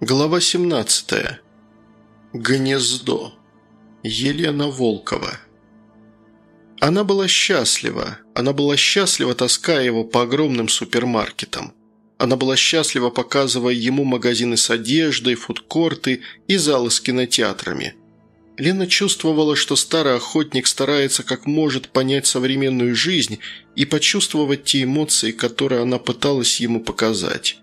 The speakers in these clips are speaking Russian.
Глава 17. Гнездо. Елена Волкова. Она была счастлива. Она была счастлива, таская его по огромным супермаркетам. Она была счастлива, показывая ему магазины с одеждой, фудкорты и залы с кинотеатрами. Лена чувствовала, что старый охотник старается как может понять современную жизнь и почувствовать те эмоции, которые она пыталась ему показать.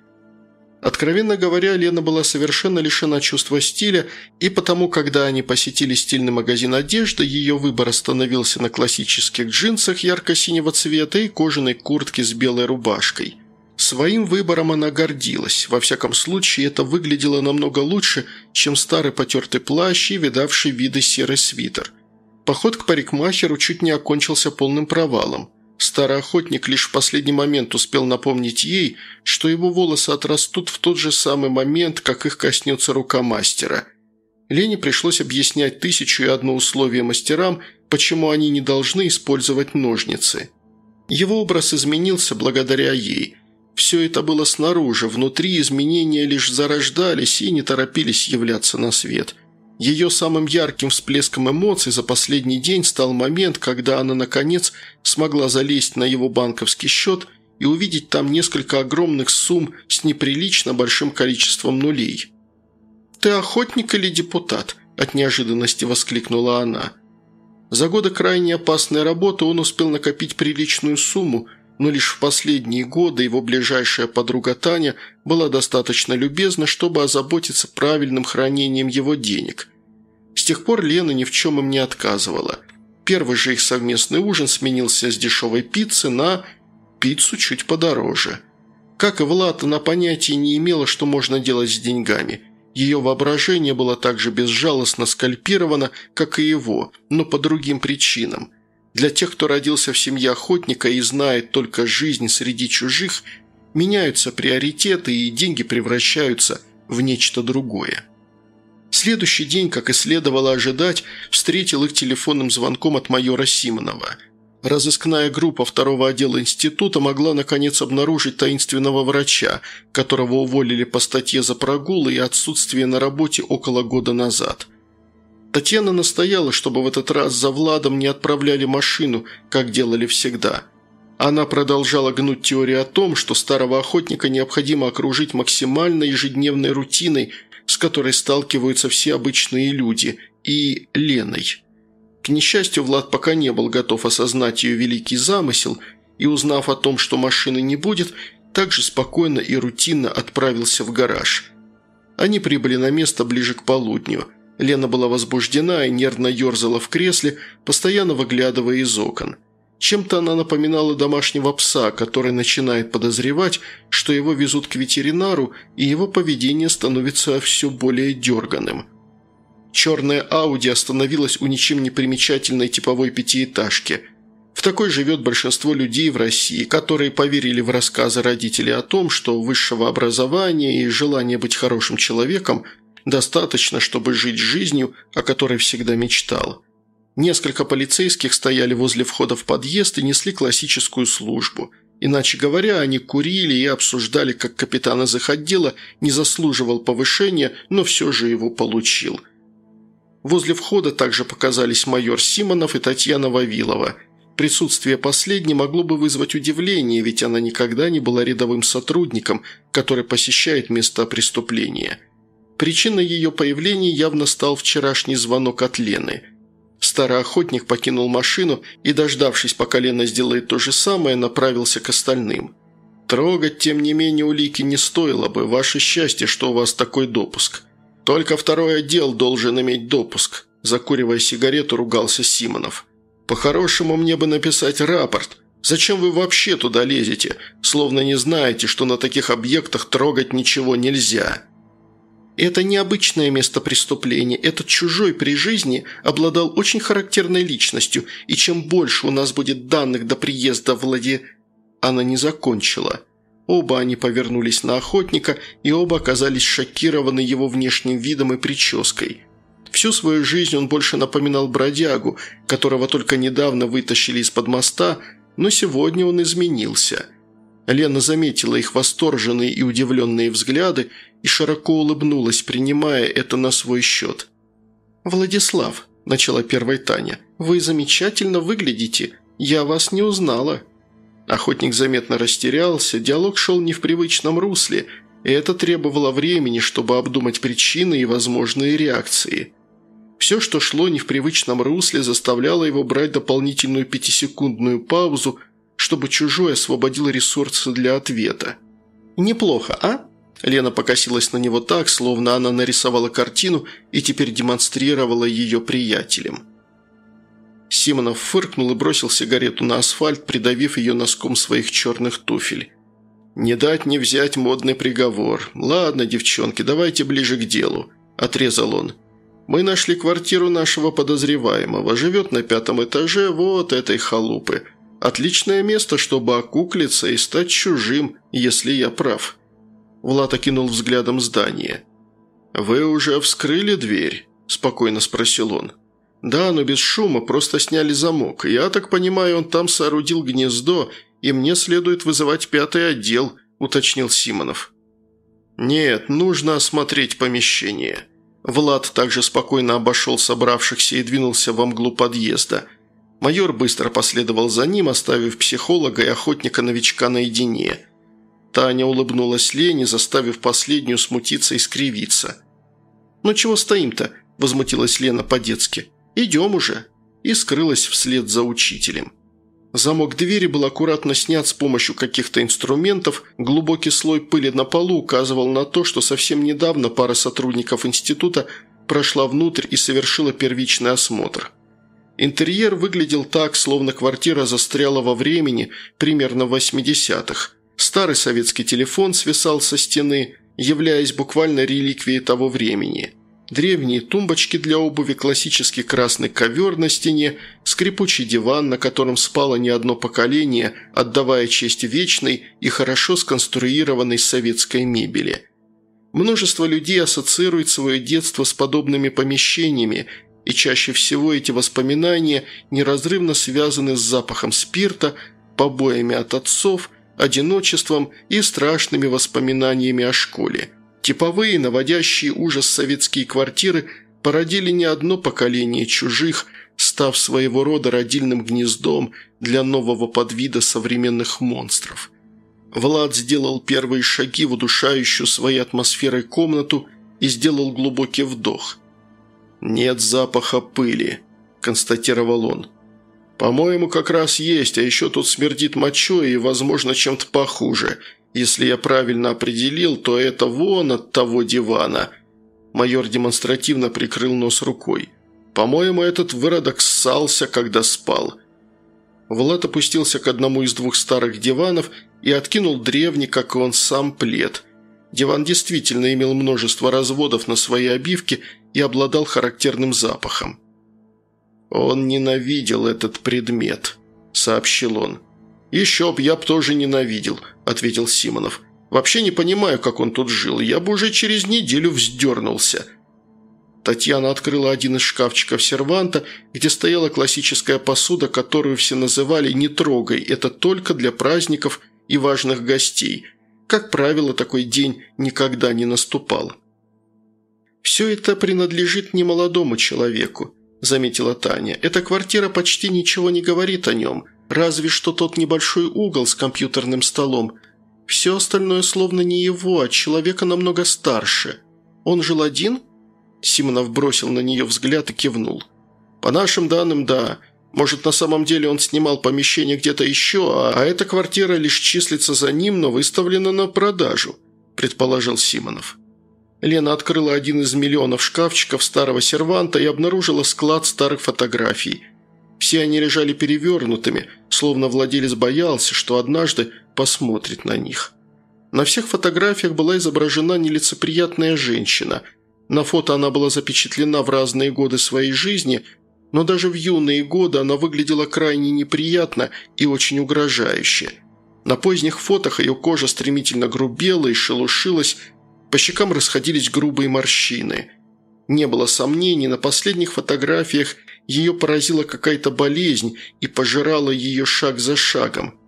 Откровенно говоря, Лена была совершенно лишена чувства стиля, и потому, когда они посетили стильный магазин одежды, ее выбор остановился на классических джинсах ярко-синего цвета и кожаной куртке с белой рубашкой. Своим выбором она гордилась, во всяком случае это выглядело намного лучше, чем старый потертый плащ и видавший виды серый свитер. Поход к парикмахеру чуть не окончился полным провалом. Старый охотник лишь в последний момент успел напомнить ей, что его волосы отрастут в тот же самый момент, как их коснется рука мастера. Лене пришлось объяснять тысячу и одно условие мастерам, почему они не должны использовать ножницы. Его образ изменился благодаря ей. Все это было снаружи, внутри изменения лишь зарождались и не торопились являться на свет – ее самым ярким всплеском эмоций за последний день стал момент, когда она, наконец, смогла залезть на его банковский счет и увидеть там несколько огромных сумм с неприлично большим количеством нулей. «Ты охотник или депутат?» – от неожиданности воскликнула она. За годы крайне опасной работы он успел накопить приличную сумму, но лишь в последние годы его ближайшая подруга Таня была достаточно любезна, чтобы озаботиться правильным хранением его денег. С тех пор Лена ни в чем им не отказывала. Первый же их совместный ужин сменился с дешевой пиццы на пиццу чуть подороже. Как и Влад, она понятия не имела, что можно делать с деньгами. Ее воображение было так же безжалостно скальпировано, как и его, но по другим причинам. Для тех, кто родился в семье охотника и знает только жизнь среди чужих, меняются приоритеты и деньги превращаются в нечто другое. Следующий день, как и следовало ожидать, встретил их телефонным звонком от майора Симонова. Разыскная группа второго отдела института могла наконец обнаружить таинственного врача, которого уволили по статье за прогулы и отсутствие на работе около года назад – Татьяна настояла, чтобы в этот раз за Владом не отправляли машину, как делали всегда. Она продолжала гнуть теорию о том, что старого охотника необходимо окружить максимально ежедневной рутиной, с которой сталкиваются все обычные люди, и Леной. К несчастью, Влад пока не был готов осознать ее великий замысел, и, узнав о том, что машины не будет, также спокойно и рутинно отправился в гараж. Они прибыли на место ближе к полудню – Лена была возбуждена и нервно ерзала в кресле, постоянно выглядывая из окон. Чем-то она напоминала домашнего пса, который начинает подозревать, что его везут к ветеринару, и его поведение становится все более дерганым. Черная Ауди остановилась у ничем не примечательной типовой пятиэтажки. В такой живет большинство людей в России, которые поверили в рассказы родителей о том, что высшего образования и желание быть хорошим человеком – Достаточно, чтобы жить жизнью, о которой всегда мечтал. Несколько полицейских стояли возле входа в подъезд и несли классическую службу. Иначе говоря, они курили и обсуждали, как капитан из их отдела не заслуживал повышения, но все же его получил. Возле входа также показались майор Симонов и Татьяна Вавилова. Присутствие последней могло бы вызвать удивление, ведь она никогда не была рядовым сотрудником, который посещает место преступления – Причиной ее появления явно стал вчерашний звонок от Лены. Старый охотник покинул машину и, дождавшись, пока Лена сделает то же самое, направился к остальным. «Трогать, тем не менее, улики не стоило бы. Ваше счастье, что у вас такой допуск. Только второй отдел должен иметь допуск», – закуривая сигарету, ругался Симонов. «По-хорошему мне бы написать рапорт. Зачем вы вообще туда лезете, словно не знаете, что на таких объектах трогать ничего нельзя?» Это необычное место преступления. Этот чужой при жизни обладал очень характерной личностью, и чем больше у нас будет данных до приезда Влади... Она не закончила. Оба они повернулись на охотника, и оба оказались шокированы его внешним видом и прической. Всю свою жизнь он больше напоминал бродягу, которого только недавно вытащили из-под моста, но сегодня он изменился – Лена заметила их восторженные и удивленные взгляды и широко улыбнулась, принимая это на свой счет. «Владислав», – начала первая Таня, – «вы замечательно выглядите. Я вас не узнала». Охотник заметно растерялся, диалог шел не в привычном русле, и это требовало времени, чтобы обдумать причины и возможные реакции. Все, что шло не в привычном русле, заставляло его брать дополнительную пятисекундную паузу, чтобы чужой освободил ресурсы для ответа. «Неплохо, а?» Лена покосилась на него так, словно она нарисовала картину и теперь демонстрировала ее приятелям. Симонов фыркнул и бросил сигарету на асфальт, придавив ее носком своих черных туфель. «Не дать не взять модный приговор. Ладно, девчонки, давайте ближе к делу», – отрезал он. «Мы нашли квартиру нашего подозреваемого. Живет на пятом этаже вот этой халупы. Отличное место, чтобы окуклиться и стать чужим, если я прав». Влад окинул взглядом здание. «Вы уже вскрыли дверь?» – спокойно спросил он. «Да, но без шума, просто сняли замок. Я так понимаю, он там соорудил гнездо, и мне следует вызывать пятый отдел», – уточнил Симонов. «Нет, нужно осмотреть помещение». Влад также спокойно обошел собравшихся и двинулся во мглу подъезда. Майор быстро последовал за ним, оставив психолога и охотника-новичка наедине. Таня улыбнулась Лене, заставив последнюю смутиться и скривиться. «Ну чего стоим-то?» – возмутилась Лена по-детски. «Идем уже!» и скрылась вслед за учителем. Замок двери был аккуратно снят с помощью каких-то инструментов, глубокий слой пыли на полу указывал на то, что совсем недавно пара сотрудников института прошла внутрь и совершила первичный осмотр. Интерьер выглядел так, словно квартира застряла во времени, примерно в 80-х. Старый советский телефон свисал со стены, являясь буквально реликвией того времени – Древние тумбочки для обуви, классический красный ковер на стене, скрипучий диван, на котором спало не одно поколение, отдавая честь вечной и хорошо сконструированной советской мебели. Множество людей ассоциирует свое детство с подобными помещениями, и чаще всего эти воспоминания неразрывно связаны с запахом спирта, побоями от отцов, одиночеством и страшными воспоминаниями о школе – Типовые, наводящие ужас советские квартиры породили не одно поколение чужих, став своего рода родильным гнездом для нового подвида современных монстров. Влад сделал первые шаги в удушающую своей атмосферой комнату и сделал глубокий вдох. «Нет запаха пыли», – констатировал он. «По-моему, как раз есть, а еще тут смердит мочой и, возможно, чем-то похуже. Если я правильно определил, то это вон от того дивана». Майор демонстративно прикрыл нос рукой. «По-моему, этот выродок ссался, когда спал». Влад опустился к одному из двух старых диванов и откинул древний, как и он сам, плед. Диван действительно имел множество разводов на своей обивке и обладал характерным запахом. «Он ненавидел этот предмет», – сообщил он. «Еще б я б тоже ненавидел», – ответил Симонов. «Вообще не понимаю, как он тут жил. Я бы уже через неделю вздернулся». Татьяна открыла один из шкафчиков серванта, где стояла классическая посуда, которую все называли «не трогай», это только для праздников и важных гостей. Как правило, такой день никогда не наступал. «Все это принадлежит немолодому человеку», – заметила Таня. «Эта квартира почти ничего не говорит о нем». Разве что тот небольшой угол с компьютерным столом. Все остальное словно не его, а человека намного старше. Он жил один?» Симонов бросил на нее взгляд и кивнул. «По нашим данным, да. Может, на самом деле он снимал помещение где-то еще, а эта квартира лишь числится за ним, но выставлена на продажу», – предположил Симонов. Лена открыла один из миллионов шкафчиков старого серванта и обнаружила склад старых фотографий – все они лежали перевернутыми, словно владелец боялся, что однажды посмотрит на них. На всех фотографиях была изображена нелицеприятная женщина. На фото она была запечатлена в разные годы своей жизни, но даже в юные годы она выглядела крайне неприятно и очень угрожающе. На поздних фотах ее кожа стремительно грубела и шелушилась, по щекам расходились грубые морщины. Не было сомнений, на последних фотографиях ее поразила какая-то болезнь и пожирала ее шаг за шагом.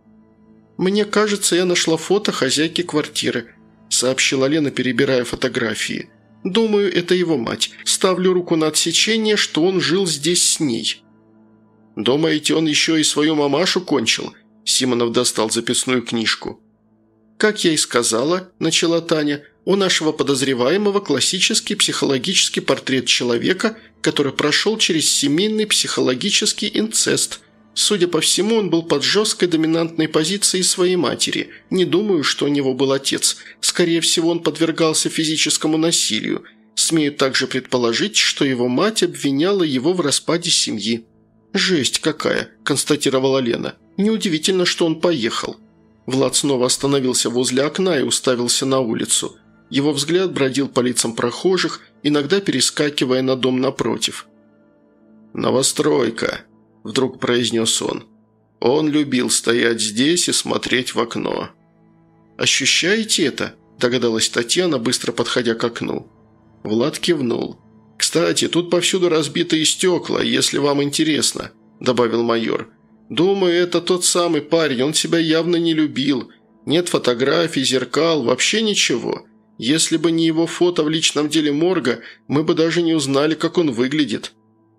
«Мне кажется, я нашла фото хозяйки квартиры», – сообщила Лена, перебирая фотографии. «Думаю, это его мать. Ставлю руку на отсечение, что он жил здесь с ней». «Думаете, он еще и свою мамашу кончил?» Симонов достал записную книжку. «Как я и сказала», – начала Таня, – «у нашего подозреваемого классический психологический портрет человека, который прошел через семейный психологический инцест. Судя по всему, он был под жесткой доминантной позицией своей матери. Не думаю, что у него был отец. Скорее всего, он подвергался физическому насилию. Смею также предположить, что его мать обвиняла его в распаде семьи». «Жесть какая», – констатировала Лена. «Неудивительно, что он поехал». Влад снова остановился возле окна и уставился на улицу. Его взгляд бродил по лицам прохожих, иногда перескакивая на дом напротив. «Новостройка», – вдруг произнес он. Он любил стоять здесь и смотреть в окно. «Ощущаете это?» – догадалась Татьяна, быстро подходя к окну. Влад кивнул. «Кстати, тут повсюду разбитые стекла, если вам интересно», – добавил майор. «Думаю, это тот самый парень, он себя явно не любил. Нет фотографий, зеркал, вообще ничего. Если бы не его фото в личном деле морга, мы бы даже не узнали, как он выглядит».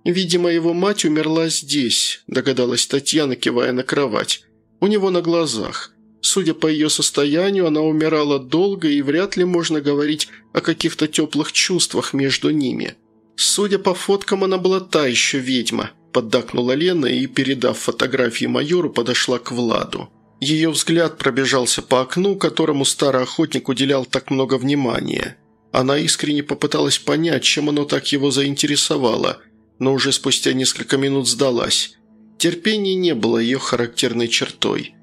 «Видимо, его мать умерла здесь», – догадалась Татьяна, кивая на кровать. «У него на глазах. Судя по ее состоянию, она умирала долго, и вряд ли можно говорить о каких-то теплых чувствах между ними. Судя по фоткам, она была та еще ведьма. – поддакнула Лена и, передав фотографии майору, подошла к Владу. Ее взгляд пробежался по окну, которому старый охотник уделял так много внимания. Она искренне попыталась понять, чем оно так его заинтересовало, но уже спустя несколько минут сдалась. Терпение не было ее характерной чертой.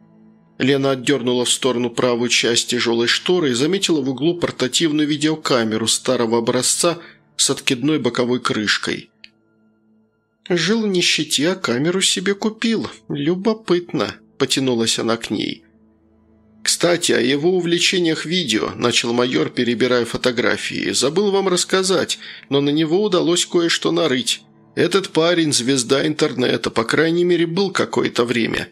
Лена отдернула в сторону правую часть тяжелой шторы и заметила в углу портативную видеокамеру старого образца с откидной боковой крышкой – «Жил в нищете, а камеру себе купил. Любопытно», – потянулась она к ней. «Кстати, о его увлечениях видео», – начал майор, перебирая фотографии. «Забыл вам рассказать, но на него удалось кое-что нарыть. Этот парень – звезда интернета, по крайней мере, был какое-то время».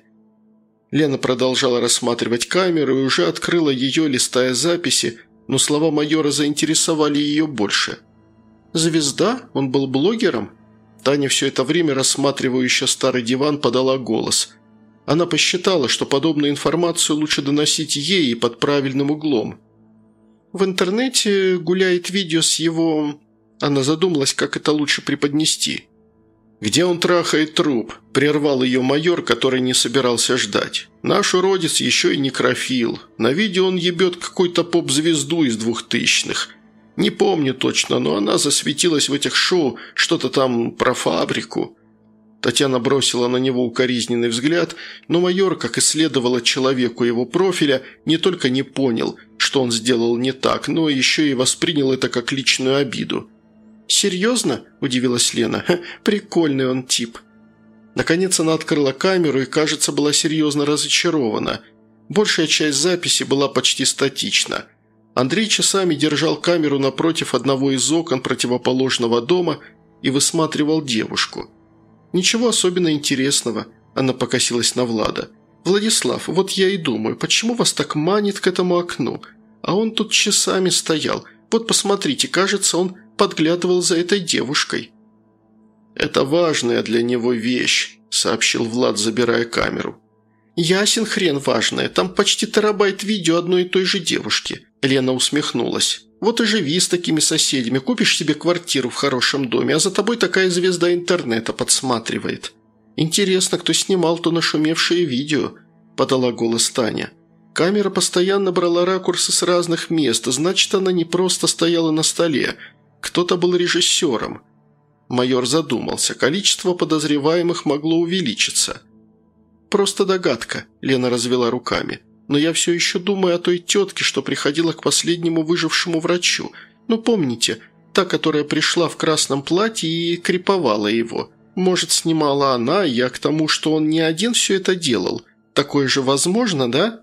Лена продолжала рассматривать камеру и уже открыла ее, листая записи, но слова майора заинтересовали ее больше. «Звезда? Он был блогером?» Таня, все это время рассматривающая старый диван, подала голос. Она посчитала, что подобную информацию лучше доносить ей и под правильным углом. В интернете гуляет видео с его... Она задумалась, как это лучше преподнести. «Где он трахает труп?» – прервал ее майор, который не собирался ждать. «Наш уродец еще и некрофил. На видео он ебет какую-то поп-звезду из двухтысячных. Не помню точно, но она засветилась в этих шоу, что-то там про фабрику». Татьяна бросила на него укоризненный взгляд, но майор, как и следовало человеку его профиля, не только не понял, что он сделал не так, но еще и воспринял это как личную обиду. «Серьезно?» – удивилась Лена. «Прикольный он тип». Наконец она открыла камеру и, кажется, была серьезно разочарована. Большая часть записи была почти статична. Андрей часами держал камеру напротив одного из окон противоположного дома и высматривал девушку. «Ничего особенно интересного», – она покосилась на Влада. «Владислав, вот я и думаю, почему вас так манит к этому окну? А он тут часами стоял. Вот посмотрите, кажется, он подглядывал за этой девушкой». «Это важная для него вещь», – сообщил Влад, забирая камеру. «Ясен хрен важная, там почти терабайт видео одной и той же девушки. Лена усмехнулась. «Вот и живи с такими соседями, купишь себе квартиру в хорошем доме, а за тобой такая звезда интернета подсматривает». «Интересно, кто снимал то нашумевшее видео?» – подала голос Таня. Камера постоянно брала ракурсы с разных мест, значит, она не просто стояла на столе. Кто-то был режиссером. Майор задумался. Количество подозреваемых могло увеличиться. «Просто догадка», – Лена развела руками но я все еще думаю о той тетке, что приходила к последнему выжившему врачу. Ну, помните, та, которая пришла в красном платье и криповала его. Может, снимала она, я к тому, что он не один все это делал. Такое же возможно, да?»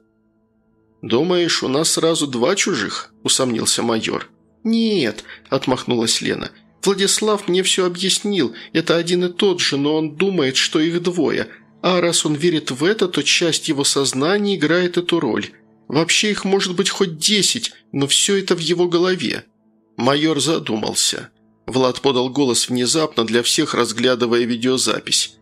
«Думаешь, у нас сразу два чужих?» – усомнился майор. «Нет», – отмахнулась Лена. «Владислав мне все объяснил. Это один и тот же, но он думает, что их двое. А раз он верит в это, то часть его сознания играет эту роль. Вообще их может быть хоть десять, но все это в его голове». Майор задумался. Влад подал голос внезапно, для всех разглядывая видеозапись.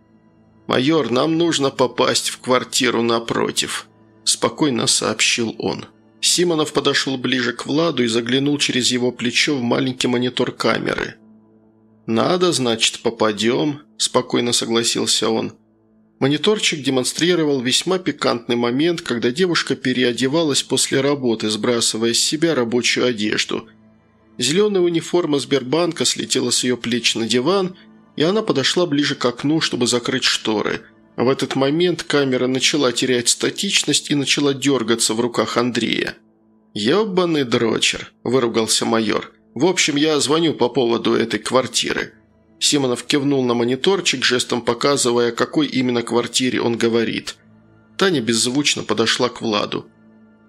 «Майор, нам нужно попасть в квартиру напротив», – спокойно сообщил он. Симонов подошел ближе к Владу и заглянул через его плечо в маленький монитор камеры. «Надо, значит, попадем», – спокойно согласился он. Мониторчик демонстрировал весьма пикантный момент, когда девушка переодевалась после работы, сбрасывая с себя рабочую одежду. Зеленая униформа Сбербанка слетела с ее плеч на диван, и она подошла ближе к окну, чтобы закрыть шторы – в этот момент камера начала терять статичность и начала дергаться в руках Андрея. «Ебаный дрочер», – выругался майор. «В общем, я звоню по поводу этой квартиры». Симонов кивнул на мониторчик, жестом показывая, о какой именно квартире он говорит. Таня беззвучно подошла к Владу.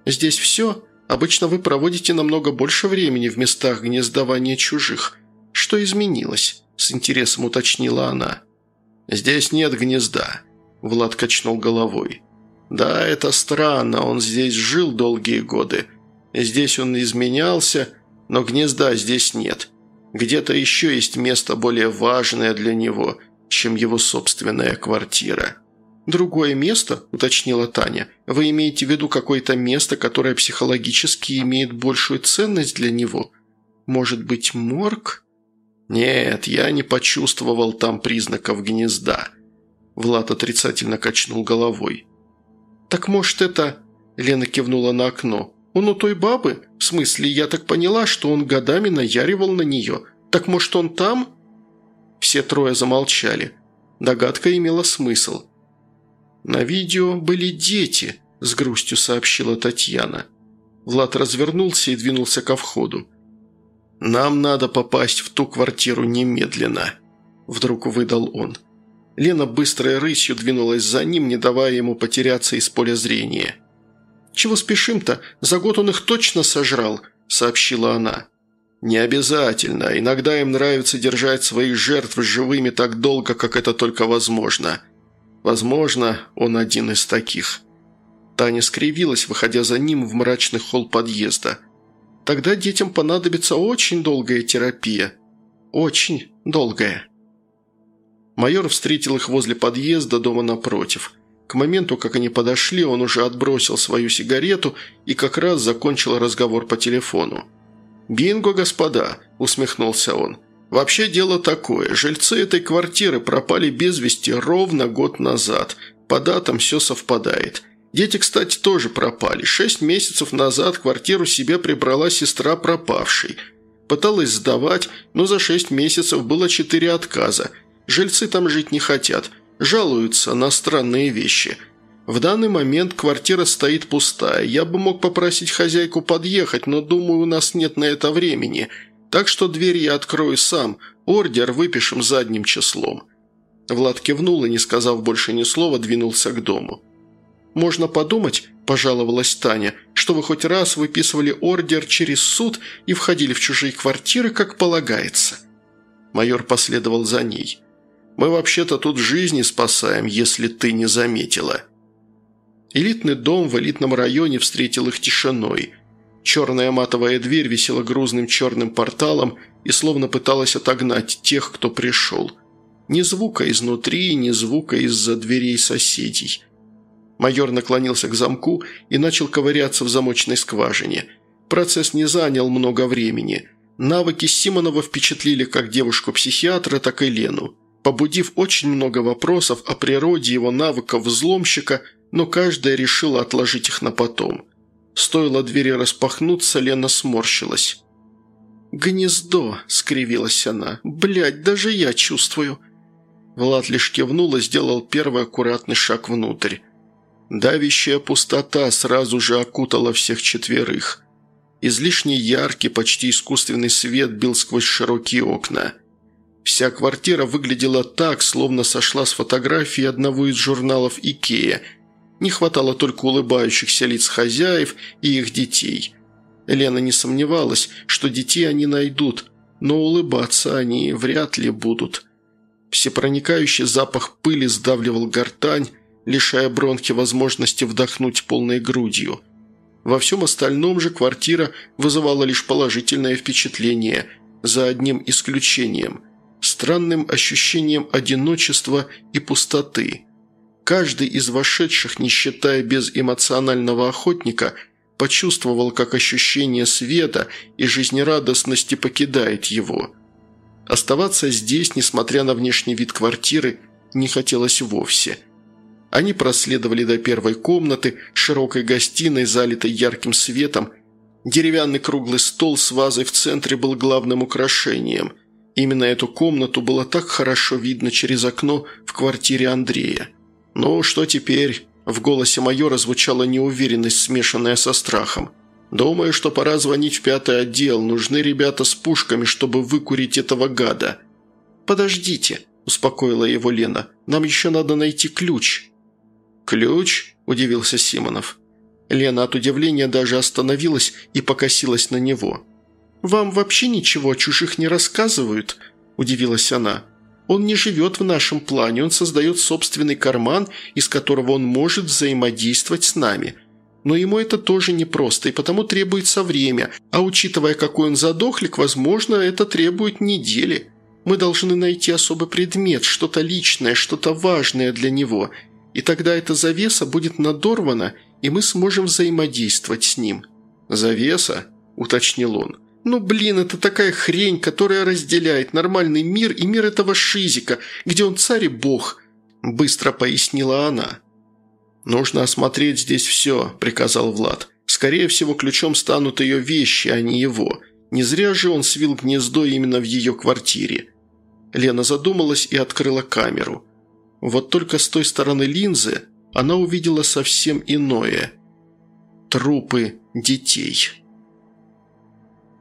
«Здесь все? Обычно вы проводите намного больше времени в местах гнездования чужих. Что изменилось?» – с интересом уточнила она. «Здесь нет гнезда. Влад качнул головой. «Да, это странно, он здесь жил долгие годы. Здесь он изменялся, но гнезда здесь нет. Где-то еще есть место более важное для него, чем его собственная квартира». «Другое место?» – уточнила Таня. «Вы имеете в виду какое-то место, которое психологически имеет большую ценность для него? Может быть, морг?» «Нет, я не почувствовал там признаков гнезда. Влад отрицательно качнул головой. «Так может это...» – Лена кивнула на окно. «Он у той бабы? В смысле, я так поняла, что он годами наяривал на нее. Так может он там?» Все трое замолчали. Догадка имела смысл. «На видео были дети», – с грустью сообщила Татьяна. Влад развернулся и двинулся ко входу. «Нам надо попасть в ту квартиру немедленно», – вдруг выдал он. Лена быстрой рысью двинулась за ним, не давая ему потеряться из поля зрения. «Чего спешим-то? За год он их точно сожрал», – сообщила она. «Не обязательно. Иногда им нравится держать своих жертв живыми так долго, как это только возможно. Возможно, он один из таких». Таня скривилась, выходя за ним в мрачный холл подъезда. «Тогда детям понадобится очень долгая терапия. Очень долгая». Майор встретил их возле подъезда дома напротив. К моменту, как они подошли, он уже отбросил свою сигарету и как раз закончил разговор по телефону. «Бинго, господа!» – усмехнулся он. «Вообще дело такое. Жильцы этой квартиры пропали без вести ровно год назад. По датам все совпадает. Дети, кстати, тоже пропали. Шесть месяцев назад квартиру себе прибрала сестра пропавшей. Пыталась сдавать, но за шесть месяцев было четыре отказа – Жильцы там жить не хотят, жалуются на странные вещи. В данный момент квартира стоит пустая. Я бы мог попросить хозяйку подъехать, но думаю, у нас нет на это времени. Так что дверь я открою сам. Ордер выпишем задним числом». Влад кивнул и, не сказав больше ни слова, двинулся к дому. «Можно подумать», – пожаловалась Таня, – «что вы хоть раз выписывали ордер через суд и входили в чужие квартиры, как полагается». Майор последовал за ней. Мы вообще-то тут жизни спасаем, если ты не заметила». Элитный дом в элитном районе встретил их тишиной. Черная матовая дверь висела грузным черным порталом и словно пыталась отогнать тех, кто пришел. Ни звука изнутри, ни звука из-за дверей соседей. Майор наклонился к замку и начал ковыряться в замочной скважине. Процесс не занял много времени. Навыки Симонова впечатлили как девушку-психиатра, так и Лену побудив очень много вопросов о природе его навыков взломщика, но каждая решила отложить их на потом. Стоило двери распахнуться, Лена сморщилась. «Гнездо!» – скривилась она. «Блядь, даже я чувствую!» Влад лишь кивнул и сделал первый аккуратный шаг внутрь. Давящая пустота сразу же окутала всех четверых. Излишне яркий, почти искусственный свет бил сквозь широкие окна – Вся квартира выглядела так, словно сошла с фотографии одного из журналов «Икея». Не хватало только улыбающихся лиц хозяев и их детей. Лена не сомневалась, что детей они найдут, но улыбаться они вряд ли будут. Всепроникающий запах пыли сдавливал гортань, лишая бронхи возможности вдохнуть полной грудью. Во всем остальном же квартира вызывала лишь положительное впечатление, за одним исключением – странным ощущением одиночества и пустоты. Каждый из вошедших, не считая безэмоционального охотника, почувствовал, как ощущение света и жизнерадостности покидает его. Оставаться здесь, несмотря на внешний вид квартиры, не хотелось вовсе – они проследовали до первой комнаты, широкой гостиной, залитой ярким светом. Деревянный круглый стол с вазой в центре был главным украшением. Именно эту комнату было так хорошо видно через окно в квартире Андрея. «Ну, что теперь?» В голосе майора звучала неуверенность, смешанная со страхом. «Думаю, что пора звонить в пятый отдел. Нужны ребята с пушками, чтобы выкурить этого гада». «Подождите», – успокоила его Лена. «Нам еще надо найти ключ». «Ключ?» – удивился Симонов. Лена от удивления даже остановилась и покосилась на него. «Вам вообще ничего о чужих не рассказывают?» – удивилась она. «Он не живет в нашем плане, он создает собственный карман, из которого он может взаимодействовать с нами. Но ему это тоже непросто, и потому требуется время, а учитывая, какой он задохлик, возможно, это требует недели. Мы должны найти особый предмет, что-то личное, что-то важное для него – и тогда эта завеса будет надорвана, и мы сможем взаимодействовать с ним». «Завеса?» – уточнил он. «Ну, блин, это такая хрень, которая разделяет нормальный мир и мир этого шизика, где он царь и бог», – быстро пояснила она. «Нужно осмотреть здесь все», – приказал Влад. «Скорее всего, ключом станут ее вещи, а не его. Не зря же он свил гнездо именно в ее квартире». Лена задумалась и открыла камеру – вот только с той стороны линзы она увидела совсем иное – трупы детей.